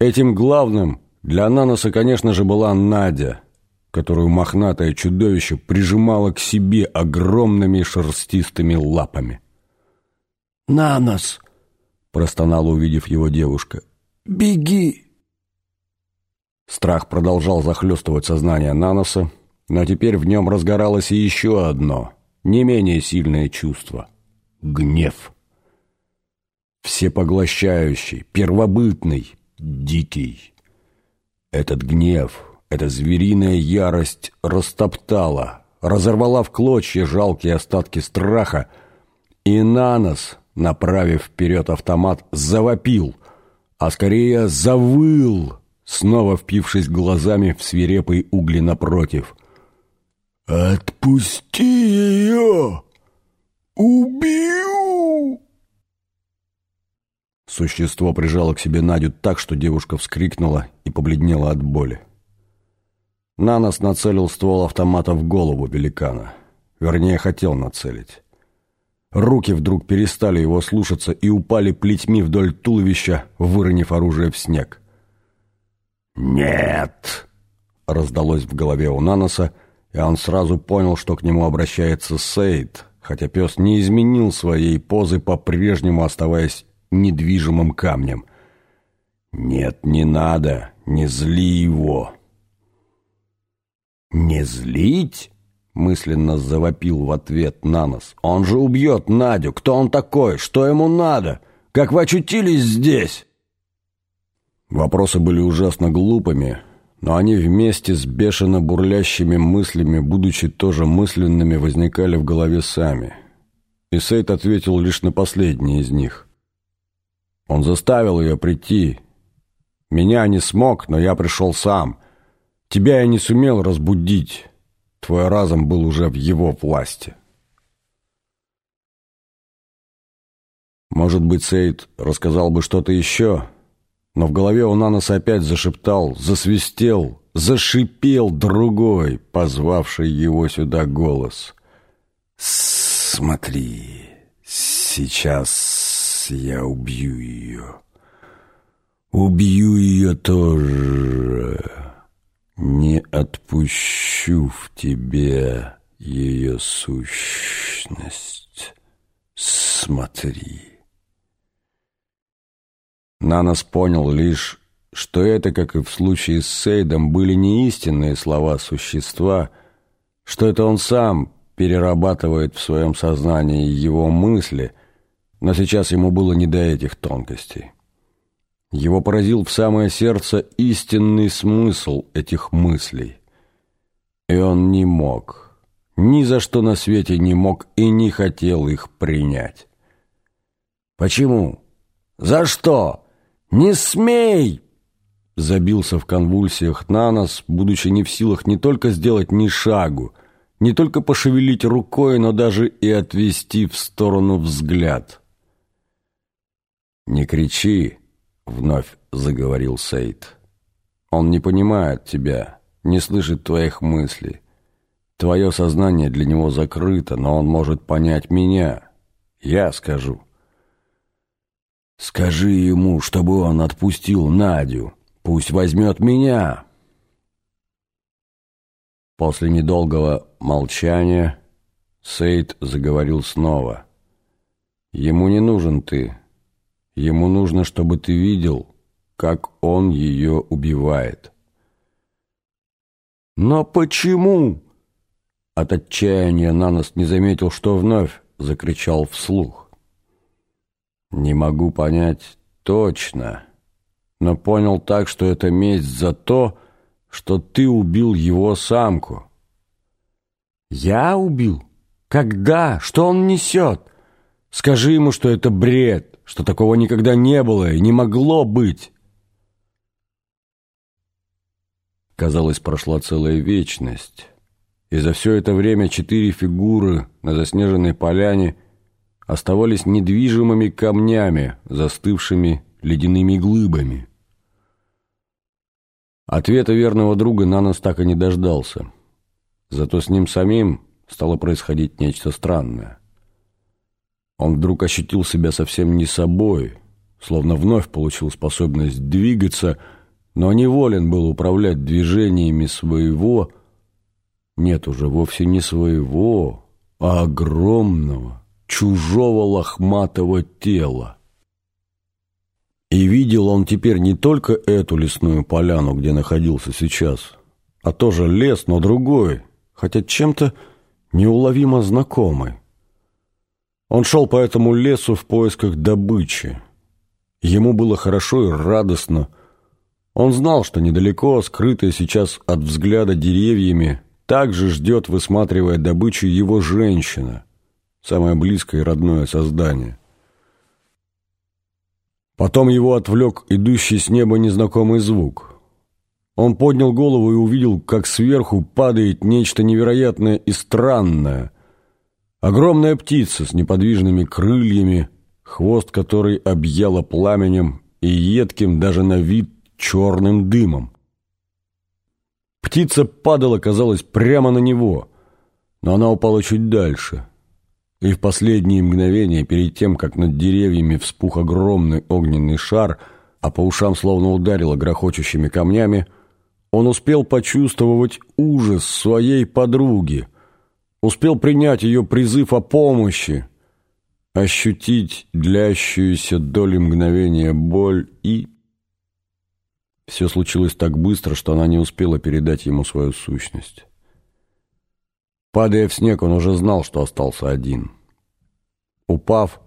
Этим главным для Наноса, конечно же, была Надя, которую мохнатое чудовище прижимало к себе огромными шерстистыми лапами. «Нанос!» — простонала, увидев его девушка. «Беги!» Страх продолжал захлестывать сознание Наноса, но теперь в нем разгоралось и еще одно, не менее сильное чувство — гнев. Всепоглощающий, первобытный, дикий. Этот гнев, эта звериная ярость растоптала, разорвала в клочья жалкие остатки страха, и Нанос, направив вперед автомат, завопил, а скорее завыл, снова впившись глазами в свирепые угли напротив. «Отпусти ее! Убью!» Существо прижало к себе Надю так, что девушка вскрикнула и побледнела от боли. Нанос нацелил ствол автомата в голову великана. Вернее, хотел нацелить. Руки вдруг перестали его слушаться и упали плетьми вдоль туловища, выронив оружие в снег. «Нет!» — раздалось в голове у Наноса, и он сразу понял, что к нему обращается Сейд, хотя пес не изменил своей позы, по-прежнему оставаясь недвижимым камнем. «Нет, не надо, не зли его!» «Не злить?» — мысленно завопил в ответ Нанос. «Он же убьет Надю! Кто он такой? Что ему надо? Как вы очутились здесь?» Вопросы были ужасно глупыми, но они вместе с бешено бурлящими мыслями, будучи тоже мысленными, возникали в голове сами. И Сейд ответил лишь на последний из них. Он заставил ее прийти. Меня не смог, но я пришел сам. Тебя я не сумел разбудить. Твой разум был уже в его власти. Может быть, Сейд рассказал бы что-то еще, но в голове у Наноса опять зашептал, засвистел, зашипел другой, позвавший его сюда голос. «Смотри, сейчас я убью ее. Убью ее тоже. Не отпущу в тебе ее сущность. Смотри». Нанос понял лишь, что это, как и в случае с Сейдом, были не истинные слова существа, что это он сам перерабатывает в своем сознании его мысли, но сейчас ему было не до этих тонкостей. Его поразил в самое сердце истинный смысл этих мыслей. И он не мог, ни за что на свете не мог и не хотел их принять. Почему? За что? «Не смей!» Забился в конвульсиях Нанос, будучи не в силах не только сделать ни шагу, не только пошевелить рукой, но даже и отвести в сторону взгляд. «Не кричи!» — вновь заговорил Сейд. «Он не понимает тебя, не слышит твоих мыслей. Твое сознание для него закрыто, но он может понять меня. Я скажу». Скажи ему, чтобы он отпустил Надю. Пусть возьмет меня. После недолгого молчания Сейд заговорил снова. Ему не нужен ты. Ему нужно, чтобы ты видел, как он ее убивает. Но почему? От отчаяния Нанос не заметил, что вновь закричал вслух. Не могу понять точно, но понял так, что это месть за то, что ты убил его самку. Я убил? Когда? Что он несет? Скажи ему, что это бред, что такого никогда не было и не могло быть. Казалось, прошла целая вечность, и за все это время четыре фигуры на заснеженной поляне оставались недвижимыми камнями, застывшими ледяными глыбами. Ответа верного друга Нанос так и не дождался. Зато с ним самим стало происходить нечто странное. Он вдруг ощутил себя совсем не собой, словно вновь получил способность двигаться, но неволен был управлять движениями своего, нет уже вовсе не своего, а огромного, чужого лохматого тела. И видел он теперь не только эту лесную поляну, где находился сейчас, а тоже лес, но другой, хотя чем-то неуловимо знакомый. Он шел по этому лесу в поисках добычи. Ему было хорошо и радостно. Он знал, что недалеко, скрытая сейчас от взгляда деревьями, также ждет, высматривая добычу, его женщина, самое близкое и родное создание. Потом его отвлек идущий с неба незнакомый звук. Он поднял голову и увидел, как сверху падает нечто невероятное и странное. Огромная птица с неподвижными крыльями, хвост которой объяло пламенем и едким даже на вид черным дымом. Птица падала, казалось, прямо на него, но она упала чуть дальше. И в последние мгновения, перед тем, как над деревьями вспух огромный огненный шар, а по ушам словно ударило грохочущими камнями, он успел почувствовать ужас своей подруги, успел принять ее призыв о помощи, ощутить длящуюся доли мгновения боль и все случилось так быстро, что она не успела передать ему свою сущность. Падая в снег, он уже знал, что остался один. Упав,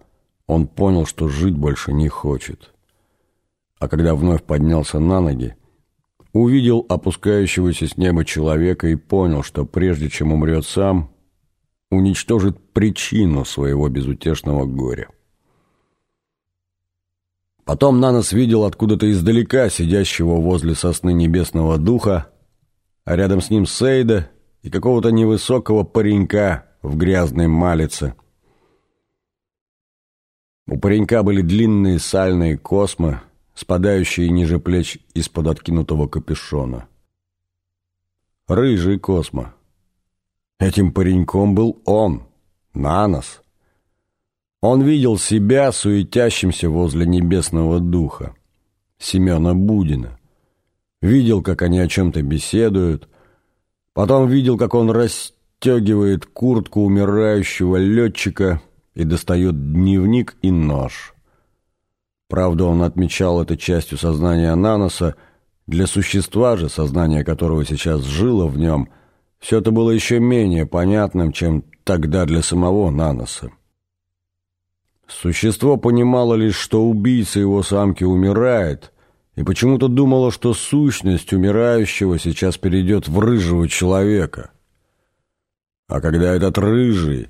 он понял, что жить больше не хочет. А когда вновь поднялся на ноги, увидел опускающегося с неба человека и понял, что прежде чем умрет сам, уничтожит причину своего безутешного горя. Потом Нанос видел откуда-то издалека сидящего возле сосны небесного духа, а рядом с ним Сейда и какого-то невысокого паренька в грязной малице. У паренька были длинные сальные космы, спадающие ниже плеч из-под откинутого капюшона. Рыжий космо. Этим пареньком был он, Нанос. Он видел себя суетящимся возле небесного духа, Семена Будина. Видел, как они о чем-то беседуют. Потом видел, как он расстегивает куртку умирающего летчика и достает дневник и нож. Правда, он отмечал это частью сознания Наноса, для существа же, сознание которого сейчас жило в нем, все это было еще менее понятным, чем тогда для самого Наноса. Существо понимало лишь, что убийца его самки умирает, и почему-то думало, что сущность умирающего сейчас перейдет в рыжего человека. А когда этот рыжий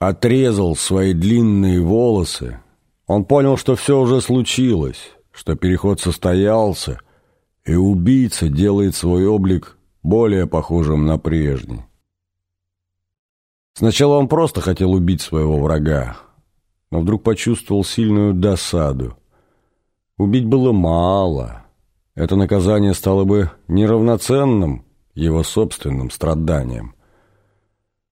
отрезал свои длинные волосы, он понял, что все уже случилось, что переход состоялся, и убийца делает свой облик более похожим на прежний. Сначала он просто хотел убить своего врага, но вдруг почувствовал сильную досаду. Убить было мало. Это наказание стало бы неравноценным его собственным страданиям.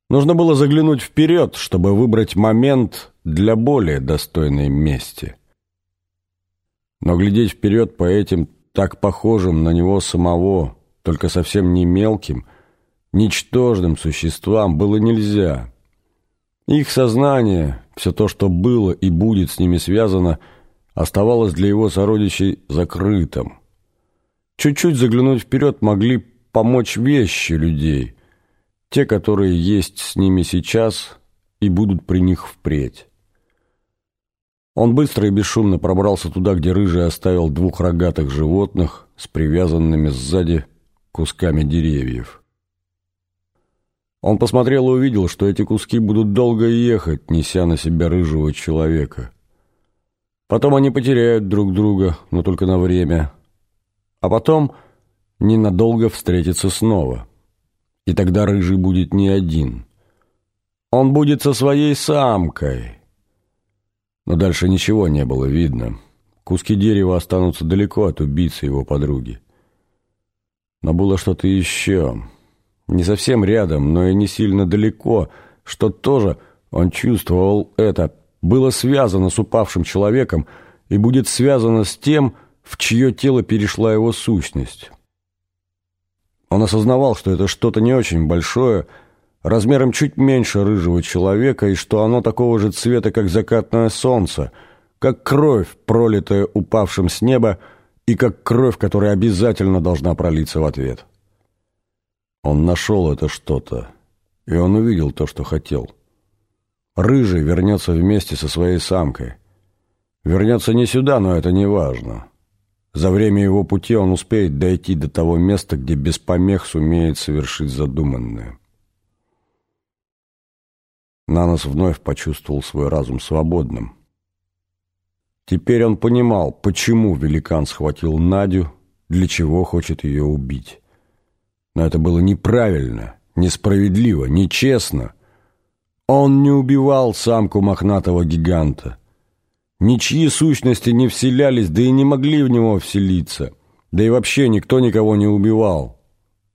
Нужно было заглянуть вперед, чтобы выбрать момент для более достойной мести. Но глядеть вперед по этим так похожим на него самого, только совсем не мелким, ничтожным существам было нельзя. Их сознание, все то, что было и будет с ними связано, оставалось для его сородичей закрытым. Чуть-чуть заглянуть вперед могли помочь вещи людей, те, которые есть с ними сейчас и будут при них впредь. Он быстро и бесшумно пробрался туда, где Рыжий оставил двух рогатых животных с привязанными сзади кусками деревьев. Он посмотрел и увидел, что эти куски будут долго ехать, неся на себя рыжего человека. Потом они потеряют друг друга, но только на время. А потом ненадолго встретятся снова. И тогда рыжий будет не один. Он будет со своей самкой. Но дальше ничего не было видно. Куски дерева останутся далеко от убийцы его подруги. Но было что-то еще... Не совсем рядом, но и не сильно далеко, что тоже он чувствовал это, было связано с упавшим человеком и будет связано с тем, в чье тело перешла его сущность. Он осознавал, что это что-то не очень большое, размером чуть меньше рыжего человека, и что оно такого же цвета, как закатное солнце, как кровь, пролитая упавшим с неба, и как кровь, которая обязательно должна пролиться в ответ. Он нашел это что-то, и он увидел то, что хотел. Рыжий вернется вместе со своей самкой. Вернется не сюда, но это не важно. За время его пути он успеет дойти до того места, где без помех сумеет совершить задуманное. Нанос вновь почувствовал свой разум свободным. Теперь он понимал, почему великан схватил Надю, для чего хочет ее убить. Но это было неправильно, несправедливо, нечестно. Он не убивал самку мохнатого гиганта. Ничьи сущности не вселялись, да и не могли в него вселиться. Да и вообще никто никого не убивал.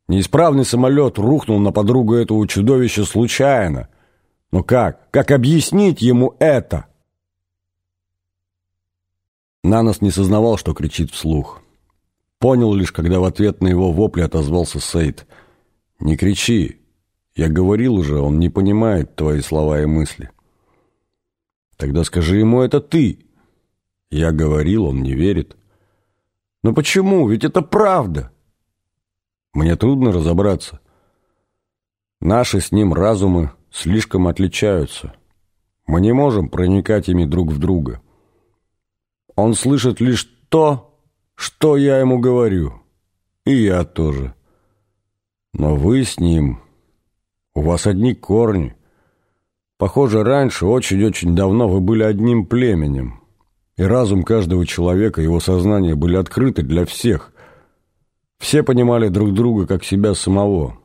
Неисправный самолет рухнул на подругу этого чудовища случайно. Но как? Как объяснить ему это? Нанос не сознавал, что кричит вслух. Понял лишь, когда в ответ на его вопли отозвался Сейд. «Не кричи. Я говорил уже, он не понимает твои слова и мысли». Тогда скажи ему это ты. Я говорил, он не верит. Но почему? Ведь это правда. Мне трудно разобраться. Наши с ним разумы слишком отличаются. Мы не можем проникать ими друг в друга. Он слышит лишь то, что я ему говорю. И я тоже. Но вы с ним... У вас одни корни — Похоже, раньше, очень-очень давно, вы были одним племенем, и разум каждого человека, его сознание были открыты для всех. Все понимали друг друга как себя самого,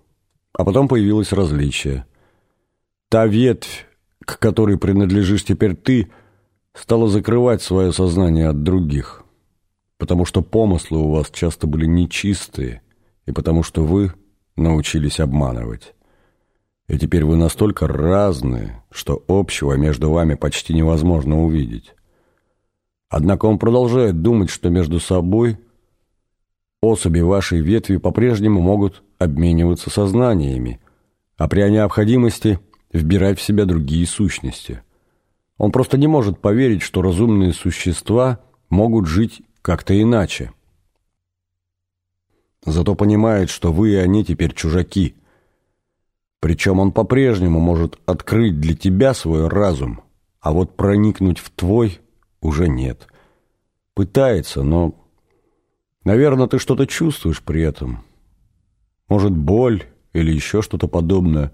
а потом появилось различие. Та ветвь, к которой принадлежишь теперь ты, стала закрывать свое сознание от других, потому что помыслы у вас часто были нечистые, и потому что вы научились обманывать. И теперь вы настолько разные, что общего между вами почти невозможно увидеть. Однако он продолжает думать, что между собой особи вашей ветви по-прежнему могут обмениваться сознаниями, а при необходимости вбирать в себя другие сущности. Он просто не может поверить, что разумные существа могут жить как-то иначе. Зато понимает, что вы и они теперь чужаки – причем он по-прежнему может открыть для тебя свой разум, а вот проникнуть в твой уже нет. Пытается, но... Наверное, ты что-то чувствуешь при этом. Может, боль или еще что-то подобное.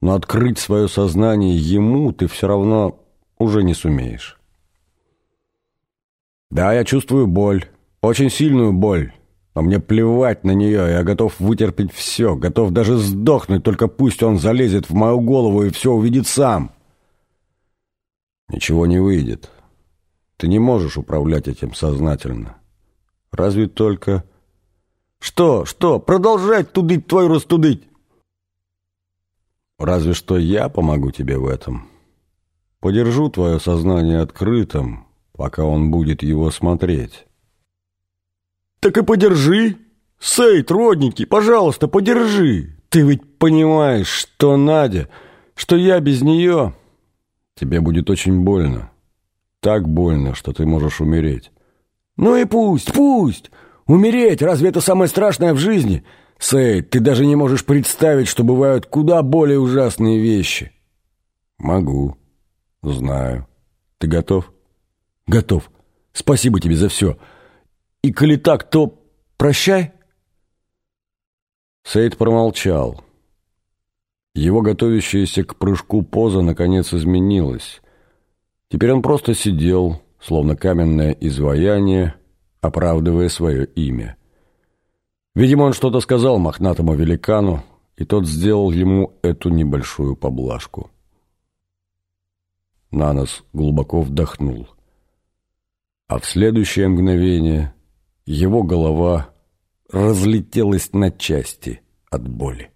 Но открыть свое сознание ему ты все равно уже не сумеешь. Да, я чувствую боль. Очень сильную боль. А мне плевать на нее, я готов вытерпеть все, готов даже сдохнуть, только пусть он залезет в мою голову и все увидит сам. Ничего не выйдет. Ты не можешь управлять этим сознательно. Разве только... Что, что, продолжать тудыть твою растудыть? Разве что я помогу тебе в этом. Подержу твое сознание открытым, пока он будет его смотреть». «Так и подержи! Сейт, родненький, пожалуйста, подержи! Ты ведь понимаешь, что Надя, что я без нее...» «Тебе будет очень больно. Так больно, что ты можешь умереть». «Ну и пусть, пусть! Умереть, разве это самое страшное в жизни?» «Сейд, ты даже не можешь представить, что бывают куда более ужасные вещи». «Могу. Знаю. Ты готов?» «Готов. Спасибо тебе за все. И коли так, то прощай. Сейд промолчал. Его готовящаяся к прыжку поза наконец изменилась. Теперь он просто сидел, словно каменное изваяние, оправдывая свое имя. Видимо, он что-то сказал мохнатому великану, и тот сделал ему эту небольшую поблажку. Нанос глубоко вдохнул. А в следующее мгновение его голова разлетелась на части от боли.